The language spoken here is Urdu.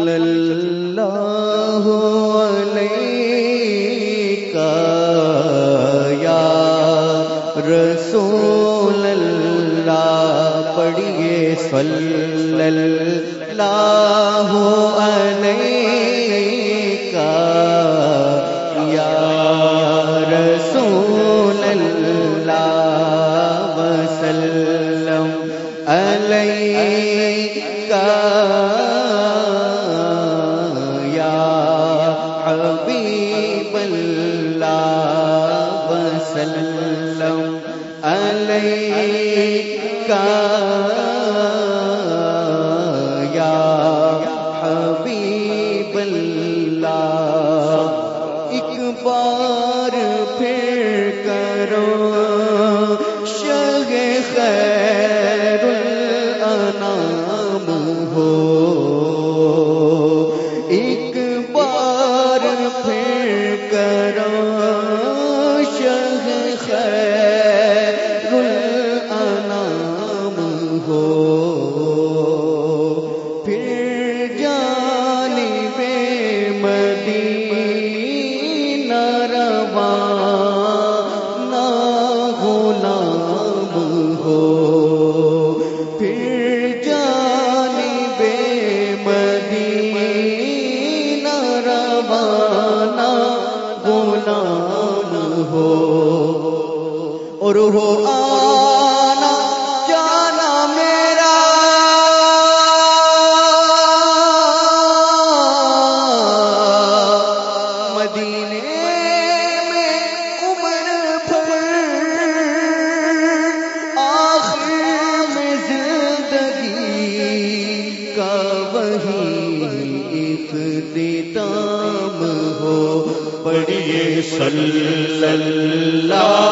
صلی اللہ علیہ یا رسول اللہ، پڑھیے صلی اللہ علیہ یا رسول اللہ، وسلم علیہ اللہ وسلم علیہ یا حبیب اللہ ایک بار پھر کرو شگ خیر الانام. غلام ہو۔ پھر جانی بے مدینہ روانہ غلام ہو۔ اور ہو آنا جانا میرا۔ مدینے دام ہو پڑھیے صلی اللہ